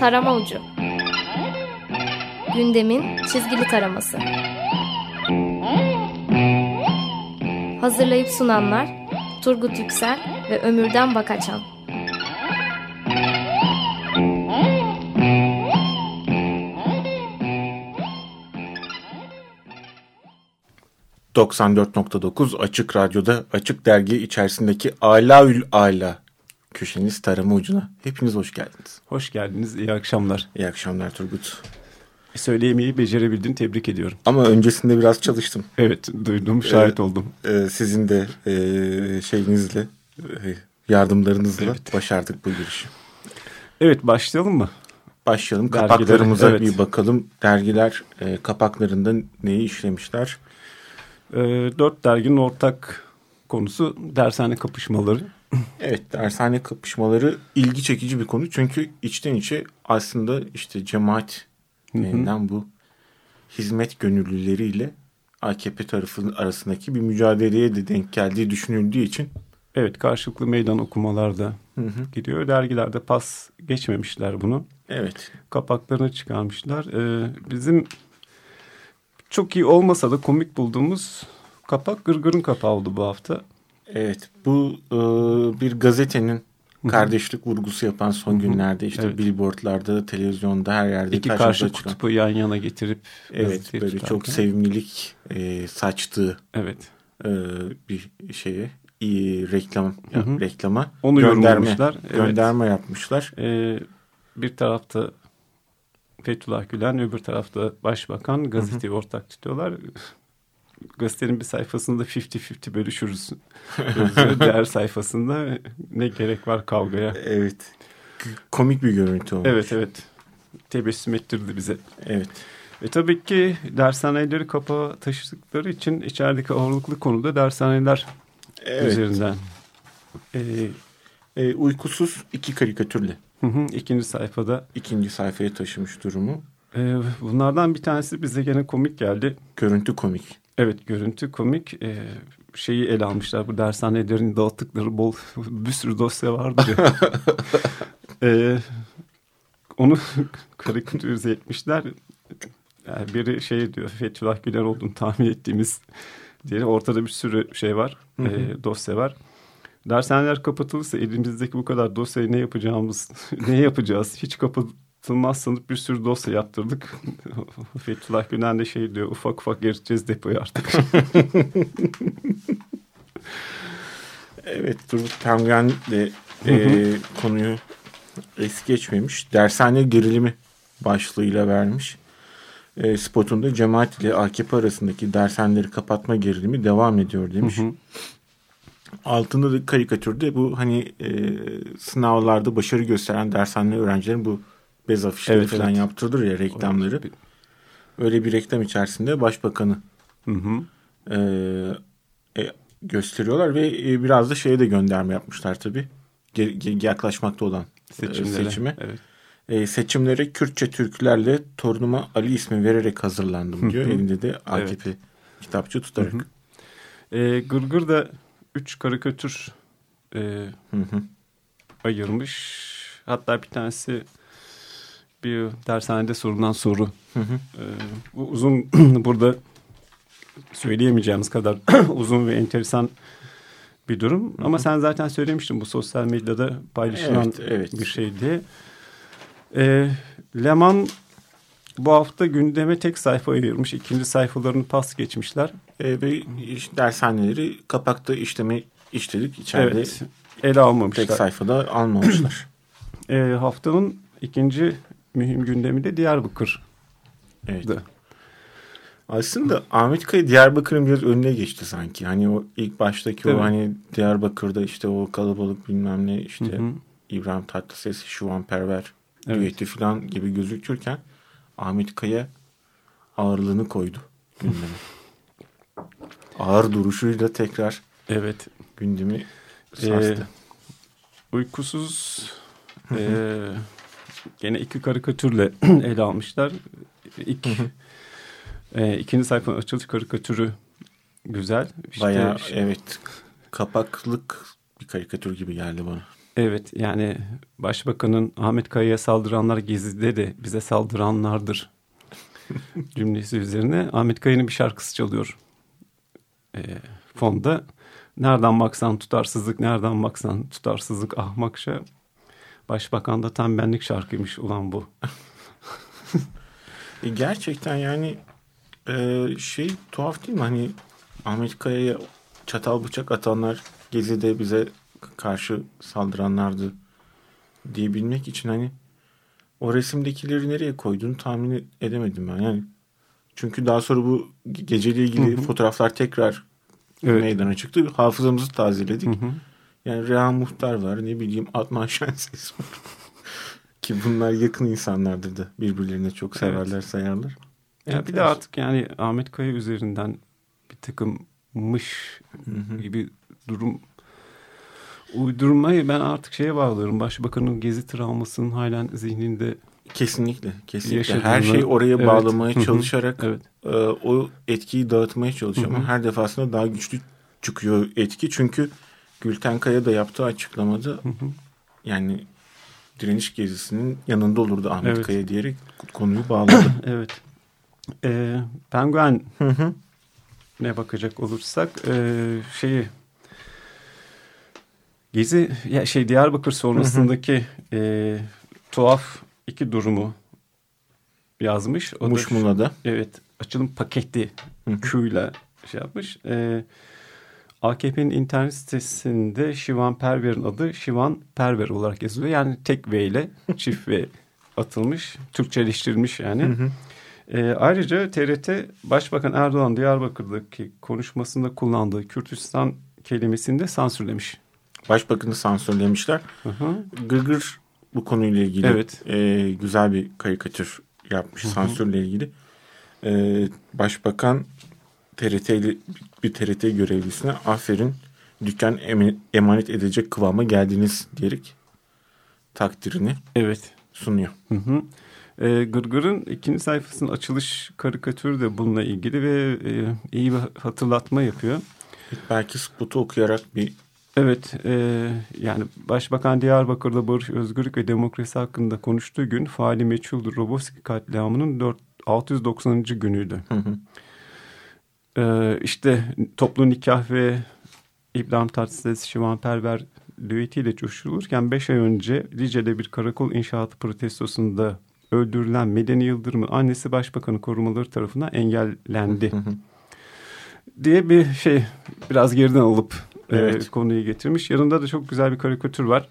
Tarama Ucu. Gündemin çizgili taraması. Hazırlayıp sunanlar Turgut Yüksel ve Ömürden Bakaçan 94.9 Açık Radyo'da Açık Dergi içerisindeki Alaül Ala köşeniz tarama ucuna. Hepiniz hoş geldiniz. Hoş geldiniz. İyi akşamlar. İyi akşamlar Turgut. Söyleyemeyi becerebildin. Tebrik ediyorum. Ama öncesinde biraz çalıştım. Evet duydum. Şahit ee, oldum. E, sizin de e, şeyinizle e, yardımlarınızla evet. başardık bu girişi. Evet başlayalım mı? Başlayalım. Dergiler, Kapaklarımıza evet. bir bakalım. Dergiler e, kapaklarında neyi işlemişler? E, dört derginin ortak konusu dershane kapışmaları. Evet dershane kapışmaları ilgi çekici bir konu. Çünkü içten içe aslında işte cemaat denilen bu hizmet gönüllüleriyle AKP tarafının arasındaki bir mücadeleye de denk geldiği düşünüldüğü için. Evet karşılıklı meydan okumalarda hı hı. gidiyor. Dergilerde pas geçmemişler bunu. Evet. Kapaklarını çıkarmışlar. Ee, bizim çok iyi olmasa da komik bulduğumuz kapak Gırgır'ın kapağı oldu bu hafta. Evet bu e, bir gazetenin kardeşlik vurgusu yapan son günlerde işte evet. billboardlarda, televizyonda her yerde İki karşı çıkan. kutubu yan yana getirip evet böyle tutarken. çok sevimlilik e, saçtığı evet e, bir şeye iyi reklam hı hı. reklama onu gönderme evet. gönderme yapmışlar. Ee, bir tarafta Fethullah Gülen öbür tarafta başbakan gazeteyi hı hı. ortak tutuyorlar gazetenin bir sayfasında 50-50 bölüşürüz. Diğer sayfasında ne gerek var kavgaya. Evet. Komik bir görüntü olmuş. Evet evet. Tebessüm ettirdi bize. Evet. Ve tabii ki dershaneleri kapağı taşıdıkları için içerideki ağırlıklı konuda dershaneler evet. üzerinden. Ee, e, uykusuz iki karikatürle. Hı hı, ikinci sayfada. ikinci sayfaya taşımış durumu. Ee, bunlardan bir tanesi bize gene komik geldi. Görüntü komik. Evet görüntü komik. Ee, şeyi ele almışlar. Bu dershanelerin dağıttıkları bol bir sürü dosya vardı ya. ee, onu karikatürize etmişler. Yani biri şey diyor Fethullah Gülen olduğunu tahmin ettiğimiz diye ortada bir sürü şey var. Hı hı. E, dosya var. Dershaneler kapatılırsa elimizdeki bu kadar dosyayı ne yapacağımız ne yapacağız hiç kapat Sığmaz sanıp bir sürü dosya yaptırdık. Fethullah Gülen de şey diyor ufak ufak eriteceğiz depoyu artık. evet Turgut Penguen de e, konuyu es geçmemiş. Dershane gerilimi başlığıyla vermiş. E, spotunda cemaat ile AKP arasındaki dershaneleri kapatma gerilimi devam ediyor demiş. Hı hı. Altında da karikatürde bu hani e, sınavlarda başarı gösteren dershane öğrencilerin bu bez afişleri evet, falan evet. yaptırılır ya reklamları. Öyle bir reklam içerisinde başbakanı hı hı. E, e, gösteriyorlar ve e, biraz da şeye de gönderme yapmışlar tabii. Ge, ge, yaklaşmakta olan Seçimlere, seçime. Evet. E, seçimlere Kürtçe türkülerle torunuma Ali ismi vererek hazırlandım diyor. Elinde de AKP evet. kitapçı tutarak. Hı hı. E, Gırgır da üç karikatür e, hı hı. ayırmış. Hatta bir tanesi bir dershanede sorulan soru. Hı hı. Ee, bu uzun burada söyleyemeyeceğimiz kadar uzun ve enteresan bir durum. Hı hı. Ama sen zaten söylemiştin bu sosyal medyada paylaşılan evet, evet. bir şeydi. Ee, Leman bu hafta gündeme tek sayfa ayırmış. ikinci sayfalarını pas geçmişler. Ee, ve dershaneleri kapakta işlemi işledik. İçeride evet, ele almamışlar. Tek sayfada almamışlar. ee, haftanın ikinci mühim gündemi de Diyarbakır. Evet. Aslında Ahmet Kaya Diyarbakır'ın biraz önüne geçti sanki. Hani o ilk baştaki Tabii. o hani Diyarbakır'da işte o kalabalık bilmem ne işte hı hı. İbrahim Tatlıses, Şuvan Perver evet. düeti falan gibi gözükürken Ahmet Kaya ağırlığını koydu gündeme. Ağır duruşuyla tekrar evet gündemi sarstı. Ee, uykusuz e, Gene iki karikatürle ele almışlar. İlk, e, ikinci sayfanın açılış karikatürü güzel. İşte, Bayağı işte, evet kapaklık bir karikatür gibi geldi bana. Evet yani Başbakanın Ahmet Kaya'ya saldıranlar Gezi'de de bize saldıranlardır cümlesi üzerine Ahmet Kaya'nın bir şarkısı çalıyor e, fonda. Nereden baksan tutarsızlık, nereden baksan tutarsızlık ahmakça. Başbakan da tam benlik şarkıymış ulan bu. E, gerçekten yani e, şey tuhaf değil mi? Hani Ahmet Kaya'ya çatal bıçak atanlar Gezi'de bize karşı saldıranlardı diyebilmek için hani o resimdekileri nereye koyduğunu tahmin edemedim ben. Yani çünkü daha sonra bu geceyle ilgili Hı hı. fotoğraflar tekrar Evet. meydana çıktı. Hafızamızı tazeledik. Hı hı. Yani Reha Muhtar var ne bileyim Adnan Şenses var. Ki bunlar yakın insanlardır da birbirlerine çok severler sayarlar. Ya bir de artık yani Ahmet Kaya üzerinden bir takım mış gibi durum uydurmayı ben artık şeye bağlıyorum. Başbakanın gezi travmasının halen zihninde Kesinlikle, kesinlikle. Yaşadığını- Her şeyi oraya Evet. bağlamaya Hı hı. çalışarak evet e, o etkiyi dağıtmaya çalışıyor Hı hı. ama her defasında daha güçlü çıkıyor etki. Çünkü Gülten Kaya da yaptığı açıklamada Hı hı. yani direniş gezisinin yanında olurdu Ahmet Evet. Kaya diyerek konuyu bağladı. evet. Ee, Penguen Hı hı. ne bakacak olursak ee, şeyi Gezi ya şey Diyarbakır sonrasındaki ee, tuhaf iki durumu yazmış. O da- Muşmula'da. Evet açılım paketi. Q'yla şey yapmış. Ee, AKP'nin internet sitesinde Şivan Perver'in adı Şivan Perver olarak yazılıyor. Yani tek V ile çift V atılmış. Türkçeleştirilmiş yani. Hı hı. Ee, ayrıca TRT Başbakan Erdoğan Diyarbakır'daki konuşmasında kullandığı Kürtistan kelimesini de sansürlemiş. Başbakanı sansürlemişler. Hı hı. Gırgır bu konuyla ilgili Evet. e, güzel bir karikatür yapmış sansürle ilgili. E, Başbakan TRT'li bir TRT görevlisine aferin dükkan emanet edecek kıvama geldiniz diyerek takdirini Evet. sunuyor. Hı hı. Ee, Gırgır'ın ikinci sayfasının açılış karikatürü de bununla ilgili ve e, iyi bir hatırlatma yapıyor. Belki spotu okuyarak bir Evet, e, yani Başbakan Diyarbakır'da barış, özgürlük ve demokrasi hakkında konuştuğu gün faali meçhuldür Roboski katliamının 4, 690. günüydü. Hı hı. E, işte toplu nikah ve İbrahim Tatlıses Şivan Perver düetiyle coşulurken 5 ay önce Lice'de bir karakol inşaatı protestosunda öldürülen Medeni Yıldırım'ın annesi başbakanı korumaları tarafından engellendi. Diye bir şey biraz geriden alıp e, Evet. konuyu getirmiş. Yanında da çok güzel bir karikatür var.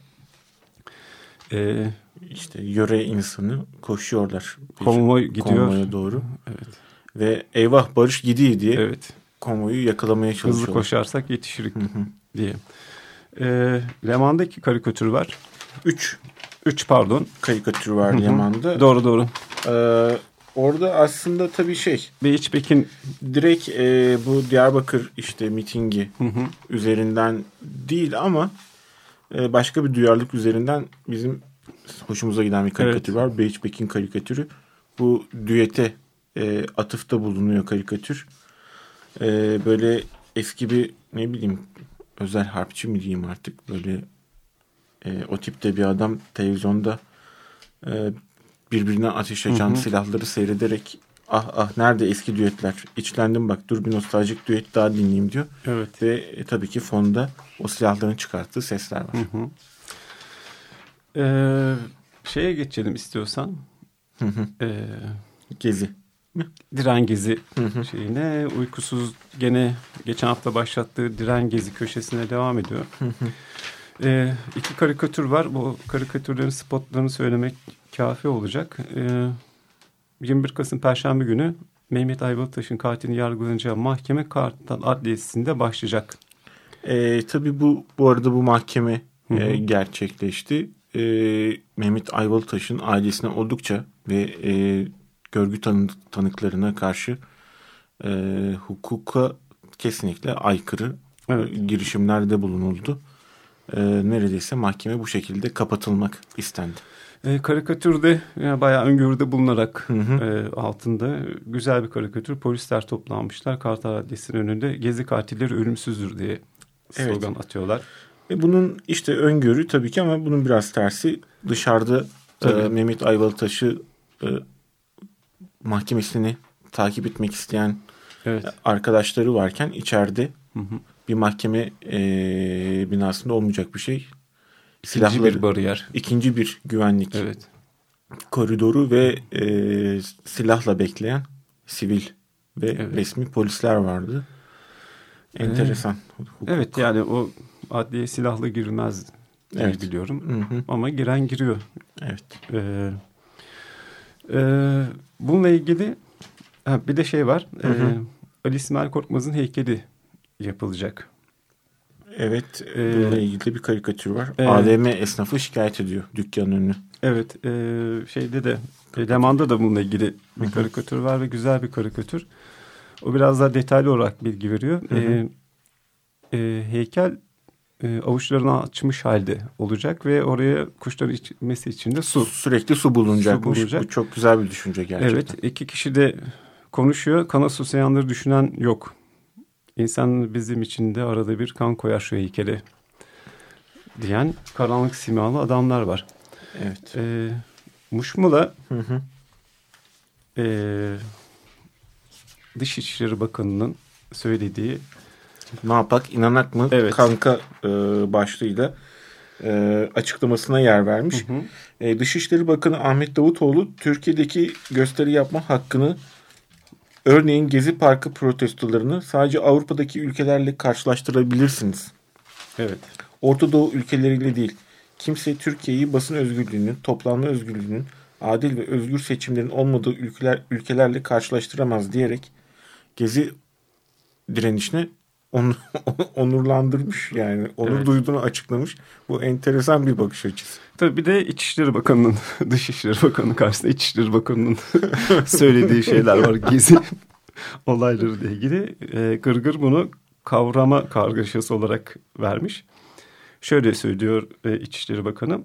E, işte yöre insanı koşuyorlar. konvoy gidiyor. Konvoya doğru. Evet. Ve eyvah barış gidiyor diye Evet. konvoyu yakalamaya Hızlı çalışıyorlar. koşarsak yetişirik Hı hı. diye. E, Leman'daki karikatür var. Üç Üç pardon. karikatür var Hı hı. Yaman'da. Doğru doğru. Ee, orada aslında tabii şey Beyiç Pekin direkt e, bu Diyarbakır işte mitingi hı hı. üzerinden değil ama e, başka bir duyarlılık üzerinden bizim hoşumuza giden bir karikatür var. Beyiç Pekin karikatürü. Bu düete e, atıfta bulunuyor karikatür. E, böyle eski bir ne bileyim özel harpçi mi diyeyim artık böyle e, o tipte bir adam televizyonda e, birbirine ateş açan Hı hı. silahları seyrederek ah ah nerede eski düetler içlendim bak dur bir nostaljik düet daha dinleyeyim diyor. Evet. Ve e, tabii ki fonda o silahların çıkarttığı sesler var. Hı hı. E, şeye geçelim istiyorsan. Hı hı. E, Gezi. Diren Gezi şeyine uykusuz gene geçen hafta başlattığı Diren Gezi köşesine devam ediyor. Ee, iki karikatür var. Bu karikatürlerin spotlarını söylemek kafi olacak. Ee, 21 Kasım Perşembe günü Mehmet Ayvalıtaş'ın katilini yargılanacağı mahkeme Kartal Adliyesi'nde başlayacak. E, tabii bu bu arada bu mahkeme Hı hı. e, gerçekleşti. E, Mehmet Ayvalıtaş'ın ailesine oldukça ve e, görgü tanı, tanıklarına karşı e, hukuka kesinlikle aykırı Evet. e, girişimlerde bulunuldu. E, neredeyse mahkeme bu şekilde kapatılmak istendi. Ee, karikatürde yani bayağı öngörüde bulunarak Hı hı. e, altında güzel bir karikatür. Polisler toplanmışlar Kartal Adliyesi'nin önünde. Gezi katilleri ölümsüzdür diye Evet. slogan atıyorlar. E bunun işte öngörü tabii ki ama bunun biraz tersi dışarıda e, Mehmet Ayvalıtaş'ı e, mahkemesini takip etmek isteyen Evet. arkadaşları varken içeride bir mahkeme e, binasında olmayacak bir şey. İkinci bir bariyer. ikinci bir güvenlik Evet. koridoru ve e, silahla bekleyen sivil ve Evet. resmi polisler vardı. Enteresan. Hukuk. Evet yani o adliye silahlı girilmez diye Evet. biliyorum. Hı hı. Ama giren giriyor. Evet. Ee, e, bununla ilgili ha, bir de şey var. Hı hı. Ee, Ali İsmail Korkmaz'ın heykeli yapılacak. Evet. Ee, bununla ilgili bir karikatür var. evet. AVM esnafı şikayet ediyor dükkanın önünü. Evet, e, şeyde de e, Leman'da da bununla ilgili bir karikatür var ve güzel bir karikatür. O biraz daha detaylı olarak bilgi veriyor. Hı hı. E, e, heykel e, avuçlarını açmış halde olacak ve oraya kuşların içmesi için de su. Sürekli su bulunacakmış. Su bulunacak. Bu çok güzel bir düşünce gerçekten. Evet, iki kişi de konuşuyor. Kana susayanları düşünen yok. İnsan bizim için de arada bir kan koyar şu heykele diyen karanlık simalı adamlar var. Evet. E, Muşmula Hı hı. Ee, Dışişleri Bakanı'nın söylediği Ne yapak inanak mı Evet. kanka e, başlığıyla e, açıklamasına yer vermiş. E, Dışişleri Bakanı Ahmet Davutoğlu Türkiye'deki gösteri yapma hakkını örneğin Gezi Parkı protestolarını sadece Avrupa'daki ülkelerle karşılaştırabilirsiniz. evet Orta Doğu ülkeleriyle değil. Kimse Türkiye'yi basın özgürlüğünün, toplanma özgürlüğünün, adil ve özgür seçimlerin olmadığı ülkeler, ülkelerle karşılaştıramaz diyerek Gezi direnişini on, onurlandırmış yani onur Evet. duyduğunu açıklamış. Bu enteresan bir bakış açısı. tabii bir de İçişleri Bakanı'nın Dışişleri Bakanı karşısında İçişleri Bakanı'nın söylediği şeyler var gezi olayları ile ilgili ee, Gırgır bunu kavrama kargaşası olarak vermiş. Şöyle söylüyor e, İçişleri Bakanı.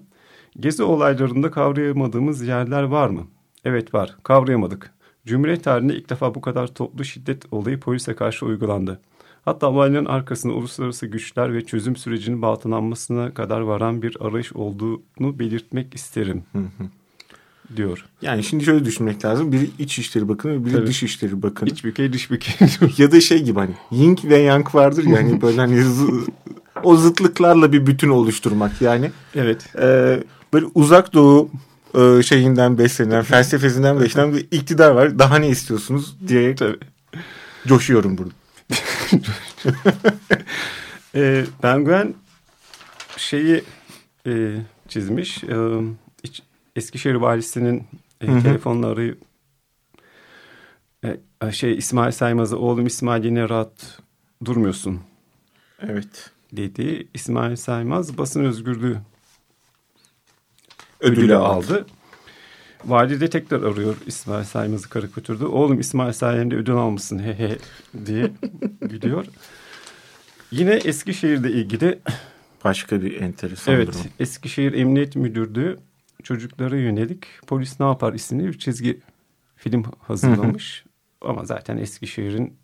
Gezi olaylarında kavrayamadığımız yerler var mı? Evet var. Kavrayamadık. Cumhuriyet tarihinde ilk defa bu kadar toplu şiddet olayı polise karşı uygulandı. Hatta olayların arkasında uluslararası güçler ve çözüm sürecinin baltalanmasına kadar varan bir arayış olduğunu belirtmek isterim diyor. Yani şimdi şöyle düşünmek lazım. Biri İçişleri Bakanı, biri Tabii. Dışişleri Bakanı. İç bükey dış bükey. ya da şey gibi hani yin ve yang vardır yani böyle hani o zıtlıklarla bir bütün oluşturmak yani. evet. Ee, böyle uzak doğu e, şeyinden beslenen, felsefesinden beslenen bir iktidar var. Daha ne istiyorsunuz diye Tabii. coşuyorum burada. Ee, Penguen şeyi e, çizmiş. İç- Eskişehir valisinin e, telefonla arayıp e, şey İsmail Saymaz'a oğlum İsmail yine rahat durmuyorsun Evet. dedi. İsmail Saymaz basın özgürlüğü Ödülü, ödülü aldı. aldı. Vali de tekrar arıyor İsmail Saymaz'ı karikatürde. Oğlum İsmail sayende ödül almışsın he he diye gülüyor. Yine Eskişehir'de ilgili Başka bir enteresan evet durum. Eskişehir Emniyet Müdürlüğü çocuklara yönelik Polis Ne Yapar isimli bir çizgi film hazırlamış. Ama zaten Eskişehir'in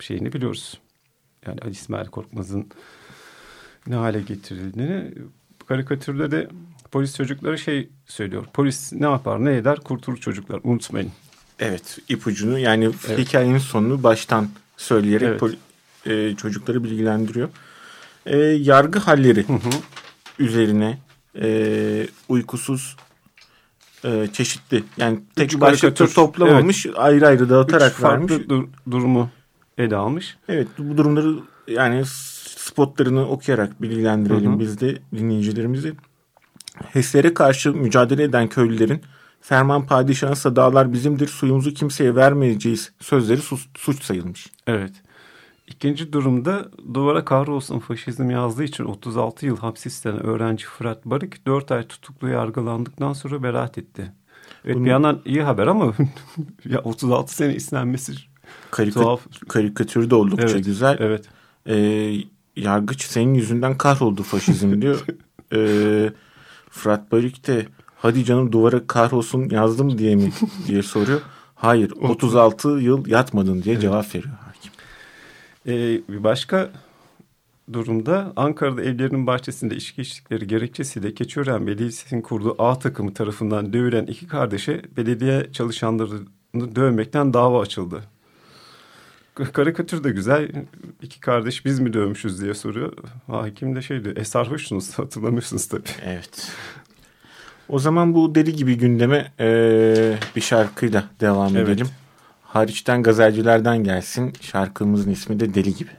şeyini biliyoruz. Yani Ali İsmail Korkmaz'ın ne hale getirildiğini karikatürde de polis çocuklara şey söylüyor. Polis ne yapar ne eder kurtulur çocuklar unutmayın. Evet ipucunu yani hikayenin sonunu baştan söyleyerek Evet. poli- e, çocukları bilgilendiriyor. E, yargı halleri üzerine e, uykusuz e, çeşitli yani tek Üç başlıkta karikatür. toplamamış ayrı ayrı dağıtarak Üç farklı vermiş. dur- durumu ele almış. Evet bu durumları yani spotlarını okuyarak bilgilendirelim Hı hı. biz de dinleyicilerimizi. HES'lere karşı mücadele eden köylülerin Ferman Padişah'ınsa dağlar bizimdir suyumuzu kimseye vermeyeceğiz sözleri suç sayılmış. Evet. İkinci durumda duvara kahrolsun faşizm yazdığı için 36 yıl hapis istenen öğrenci Fırat Barık 4 ay tutuklu yargılandıktan sonra beraat etti. Evet Bunun- bir yandan iyi haber ama ya 36 sene istenmesi Karika- tuhaf. karikatürü de oldukça Evet, güzel. Evet. Ee, yargıç senin yüzünden kahroldu faşizm diyor. Ee, Fırat Barık de hadi canım duvara kahrolsun yazdım diye mi diye soruyor. Hayır 36 yıl yatmadın diye cevap veriyor hakim. Ee, bir başka durumda Ankara'da evlerinin bahçesinde içki içtikleri gerekçesiyle Keçiören Belediyesi'nin kurduğu A takımı tarafından dövülen iki kardeşe belediye çalışanlarını dövmekten dava açıldı. Karikatür de güzel. İki kardeş biz mi dövmüşüz diye soruyor. Hakim de şey diyor. E sarhoşsunuz hatırlamıyorsunuz tabii. Evet. O zaman bu deli gibi gündeme e, bir şarkıyla devam Evet. edelim. Hariçten gazelcilerden gelsin. Şarkımızın ismi de Deli gibi.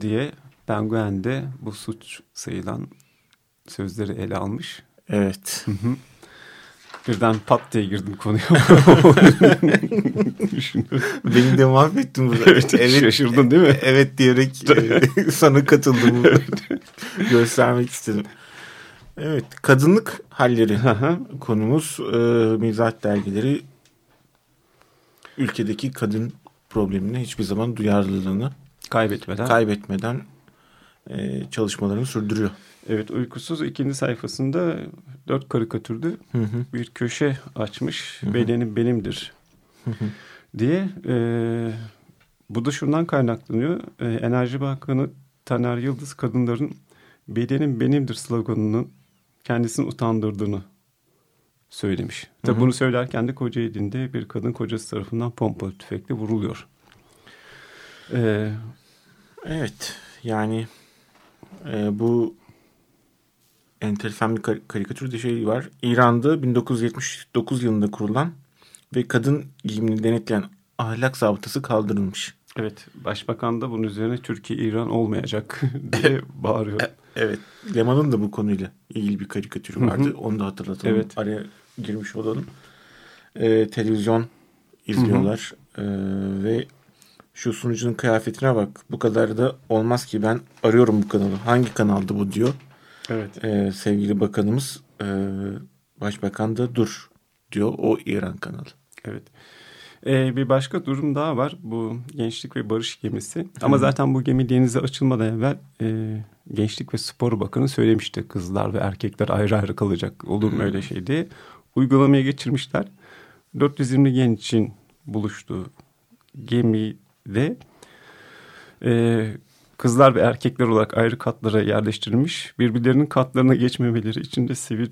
Diye Penguen'de bu suç sayılan sözleri ele almış. Evet. Birden pat diye girdim konuya. Beni de mahvettin burada. Evet, şaşırdın değil mi? Evet diyerek e, sana katıldım. Göstermek istedim. Evet. Kadınlık halleri konumuz. E, mizah dergileri ülkedeki kadın problemine hiçbir zaman duyarlılığını Kaybetmeden. kaybetmeden e, çalışmalarını sürdürüyor. evet uykusuz ikinci sayfasında dört karikatürde Hı hı. bir köşe açmış. Bedenim benimdir diye. E, bu da şundan kaynaklanıyor. E, Enerji Bakanı Taner Yıldız kadınların bedenim benimdir sloganının kendisini utandırdığını söylemiş. Tabi bunu söylerken de Kocaeli'nde bir kadın kocası tarafından pompalı tüfekle vuruluyor. E, Evet yani e, bu enteresan bir kar- karikatürde şey var. İran'da 1979 yılında kurulan ve kadın giyimini denetleyen ahlak zabıtası kaldırılmış. Evet, başbakan da bunun üzerine Türkiye-İran olmayacak diye bağırıyor. Evet. Leman'ın da bu konuyla ilgili bir karikatürü vardı. Onu da hatırlatalım. Evet. Araya girmiş olalım. Ee, televizyon izliyorlar. Ee, ve şu sunucunun kıyafetine bak. Bu kadar da olmaz ki ben arıyorum bu kanalı. Hangi kanaldı bu diyor. Evet. Ee, sevgili bakanımız e, başbakan da dur diyor. O İran kanalı. Evet. Ee, bir başka durum daha var. Bu Gençlik ve Barış gemisi. Ama zaten bu gemi denize açılmadan evvel e, Gençlik ve Spor Bakanı söylemişti. Kızlar ve erkekler ayrı ayrı kalacak. Olur mu öyle şey diye. Uygulamaya geçirmişler. 420 gençin buluştuğu gemide e, kızlar ve erkekler olarak ayrı katlara yerleştirilmiş. Birbirlerinin katlarına geçmemeleri için de sivil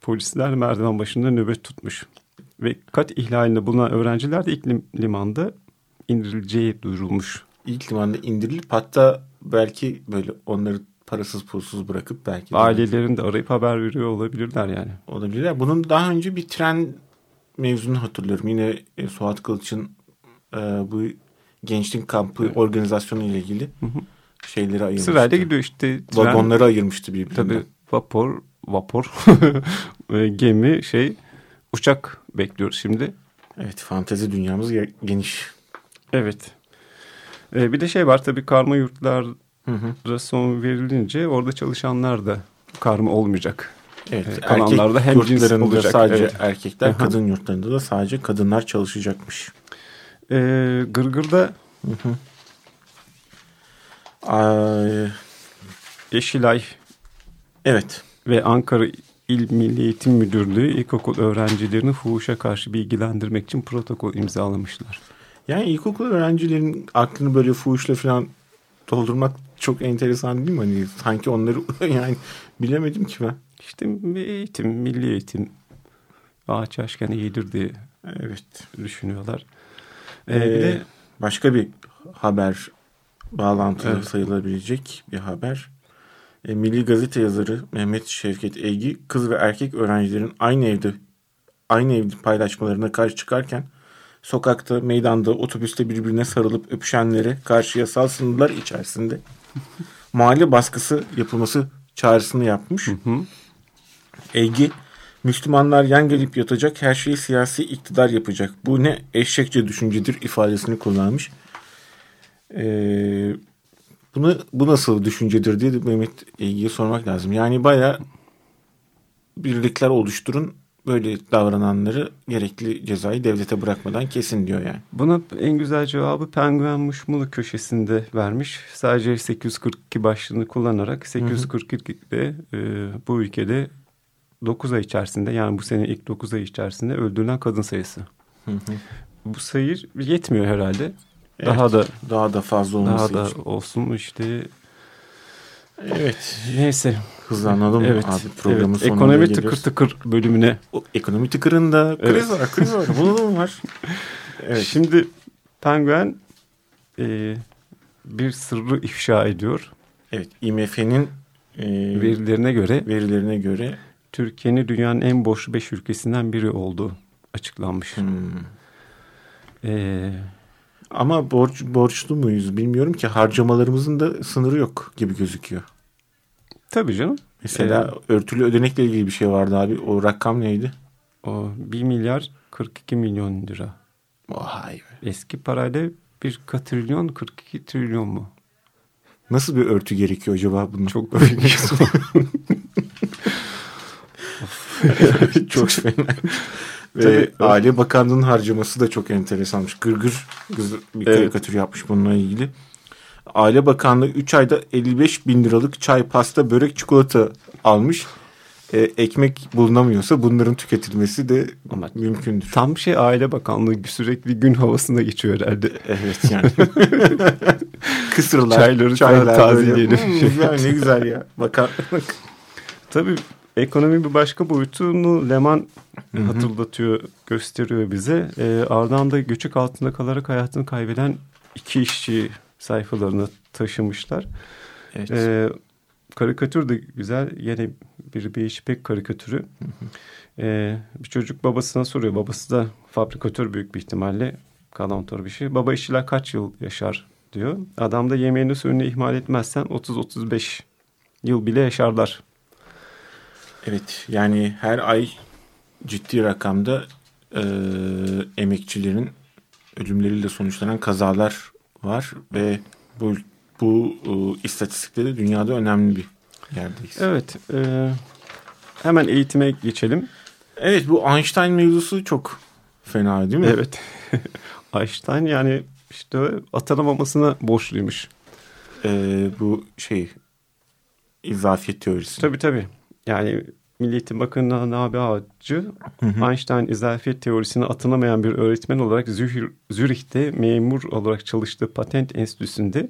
polisler merdiven başında nöbet tutmuş. Ve kat ihlalinde bulunan öğrenciler de ilk lim- limanda indirileceği duyurulmuş. İlk limanda indirilip hatta belki böyle onları parasız pulsuz bırakıp belki Ailelerini de arayıp haber veriyor olabilirler yani. olabilir. Bunun daha önce bir tren mevzunu hatırlıyorum. Yine e, Suat Kılıç'ın e, bu gençlik kampı organizasyonu ile ilgili şeyleri ayırmıştı. Sırayla gidiyor işte. tren, Vagonları ayırmıştı birbirinden. Tabii vapur, vapur, e, gemi, şey, uçak bekliyoruz şimdi. Evet fantezi dünyamız ge- geniş. Evet. E, bir de şey var tabii karma yurtlara Hı hı. son verilince orada çalışanlar da karma olmayacak. Evet, Evet, kanallarda hem cins olacak, sadece evet. erkekler, Aha. kadın yurtlarında da sadece kadınlar çalışacakmış. E, Gırgır'da Ay, Yeşilay evet. ve Ankara İl Milli Eğitim Müdürlüğü ilkokul öğrencilerini fuhuşa karşı bilgilendirmek için protokol imzalamışlar. Yani ilkokul öğrencilerin aklını böyle fuhuşla falan doldurmak çok enteresan değil mi? Hani sanki onları yani bilemedim ki ben. İşte eğitim, milli eğitim ağaç yaşken iyidir diye Evet. düşünüyorlar. Ee, Ee, bir de başka bir haber bağlantılı Evet. sayılabilecek bir haber. E, Milli Gazete yazarı Mehmet Şevket Eygi kız ve erkek öğrencilerin aynı evde aynı evde paylaşmalarına karşı çıkarken sokakta, meydanda, otobüste birbirine sarılıp öpüşenlere karşı yasal sınırlar içerisinde mahalle baskısı yapılması çağrısını yapmış. hı, Ege Müslümanlar yan gelip yatacak her şeyi siyasi iktidar yapacak. Bu ne eşekçe düşüncedir ifadesini kullanmış. Ee, bunu bu nasıl düşüncedir diye de Mehmet Ege'ye sormak lazım. Yani baya birlikler oluşturun böyle davrananları gerekli cezayı devlete bırakmadan kesin diyor yani. buna en güzel cevabı Penguen Muşmulu köşesinde vermiş. Sadece 842 başlığını kullanarak 842'de e, bu ülkede 9 ay içerisinde yani bu sene ilk 9 ay içerisinde öldürülen kadın sayısı. Bu sayı yetmiyor herhalde. Daha da Daha da fazla olması daha da için. olsun işte Evet. neyse. Hızlanalım Evet. abi programın evet. sonuna Ekonomi geliyoruz. tıkır tıkır bölümüne. O ekonomi tıkırında kriz Evet. var, kriz var. Bunun var. Evet. Şimdi Penguen e, bir sırrı ifşa ediyor. Evet, IMF'nin e, Verilerine göre verilerine göre Türkiye'nin dünyanın en borçlu 5 ülkesinden biri olduğu açıklanmış. hmm, E, ama borç borçlu muyuz bilmiyorum ki harcamalarımızın da sınırı yok gibi gözüküyor. tabii canım. Mesela örtülü ödenekle ilgili bir şey vardı abi. O rakam neydi? O 1 milyar 42 milyon lira. Vay be. Eski parayla bir katrilyon 42 trilyon mu? Nasıl bir örtü gerekiyor acaba bunun? Çok büyük bir soru. çok fena. Ve Tabii. Aile Bakanlığı'nın harcaması da çok enteresanmış. Gırgır bir Evet. karikatür yapmış bununla ilgili. Aile Bakanlığı 3 ayda 55 bin liralık çay, pasta, börek, çikolata almış. E, ekmek bulunamıyorsa bunların tüketilmesi de Ama- mümkündür. Tam şey Aile Bakanlığı sürekli gün havasında geçiyor herhalde. Evet yani. Kısırlar, Çayları çaylar tazeleyelim. böyle. Hmm, ne güzel ya. Bakan. Tabii ekonomi bir başka boyutunu Leman hatırlatıyor, gösteriyor bize. E, ardından da göçük altında kalarak hayatını kaybeden iki işçi sayfalarına taşımışlar. evet. E, karikatür de güzel. Yine bir bir pek karikatürü. E, bir çocuk babasına soruyor. Babası da fabrikatör büyük bir ihtimalle. kalantor bir şey. Baba işçiler kaç yıl yaşar diyor. Adam da yemeğini suyunu ihmal etmezsen 30-35 yıl bile yaşarlar. Evet yani her ay ciddi rakamda e, emekçilerin ölümleriyle sonuçlanan kazalar var ve bu, bu e, istatistikte de dünyada önemli bir yerdeyiz. Evet e, hemen eğitime geçelim. Evet bu Einstein mevzusu çok fena değil mi? Evet Einstein yani işte atanamamasına borçluymuş. E, bu şey izafiyet teorisi. Tabii tabii. Yani Milli Eğitim Bakanı'nın abi ağacı Hı hı. Einstein izafiyet teorisine atanamayan bir öğretmen olarak Zürih'te memur olarak çalıştığı patent enstitüsünde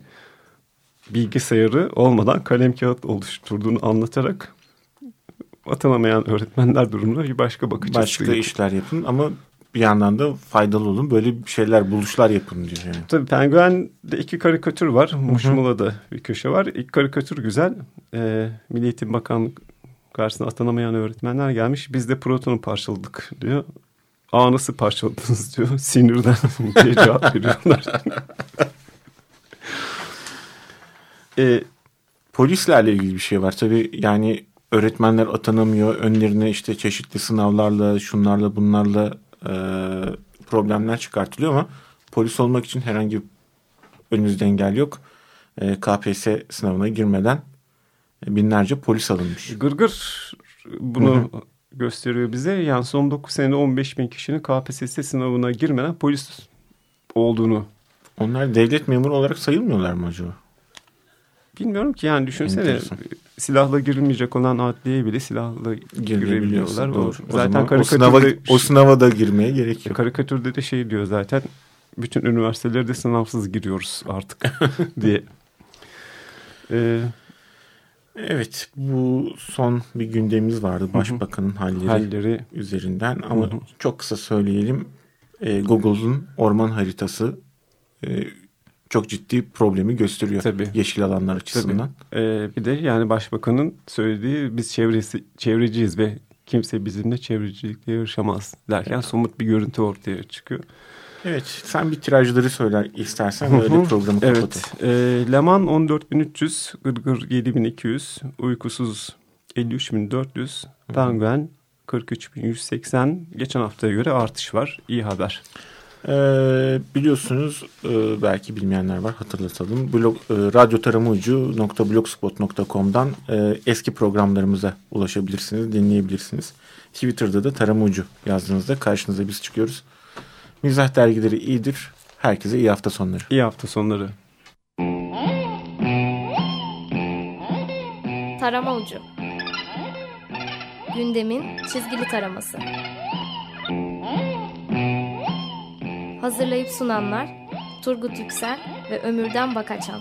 bilgisayarı olmadan kalem kağıt oluşturduğunu anlatarak atanamayan öğretmenler durumuna bir başka bakış Başka açısı. işler yapın ama bir yandan da faydalı olun. Böyle şeyler buluşlar yapın diyor yani. Tabii Penguen'de iki karikatür var. Muşmula'da bir köşe var. İlk karikatür güzel. Ee, Milli Eğitim Bakanlığı karşısına atanamayan öğretmenler gelmiş. Biz de protonu parçaladık diyor. Aa nasıl parçaladınız diyor. Sinirden diye cevap veriyorlar. E, polislerle ilgili bir şey var. Tabii yani öğretmenler atanamıyor. Önlerine işte çeşitli sınavlarla, şunlarla, bunlarla e, problemler çıkartılıyor ama polis olmak için herhangi bir önünüzde engel yok. E, KPSS sınavına girmeden binlerce polis alınmış. Gırgır bunu gösteriyor bize. Yani son 9 senede 15 bin kişinin KPSS sınavına girmeden polis olduğunu Onlar devlet memuru olarak sayılmıyorlar mı acaba? Bilmiyorum ki yani düşünsene Enteresan. silahla girilmeyecek olan adliyeye bile silahla girebiliyorlar. O, Doğru. O zaten o karikatürde, sınava, o sınava da girmeye gerek yok. karikatürde de şey diyor zaten bütün üniversitelerde sınavsız giriyoruz artık diye. Ee, Evet bu son bir gündemimiz vardı. Başbakanın halleri halleri üzerinden ama Hı hı. çok kısa söyleyelim. E, Google'un orman haritası e, çok ciddi problemi gösteriyor. Tabii. Yeşil alanlar açısından. Ee, bir de yani başbakanın söylediği biz çevresi çevreciyiz ve kimse bizimle çevrecilikle yarışamaz derken somut bir görüntü ortaya çıkıyor. Evet sen bir tirajları söyler istersen böyle programı kapatalım. Evet. E, Leman 14300, Gırgır 7200, Uykusuz 53400, Penguen 43180. Geçen haftaya göre artış var. İyi haber. Ee, biliyorsunuz e, belki bilmeyenler var hatırlatalım. Blog, e, radyotaramucu.blogspot.com'dan e, eski programlarımıza ulaşabilirsiniz, dinleyebilirsiniz. Twitter'da da taramucu yazdığınızda karşınıza biz çıkıyoruz. Mizah dergileri iyidir. Herkese iyi hafta sonları. İyi hafta sonları. Tarama Ucu Gündemin çizgili taraması Hazırlayıp sunanlar Turgut Yüksel ve Ömürden Bakaçan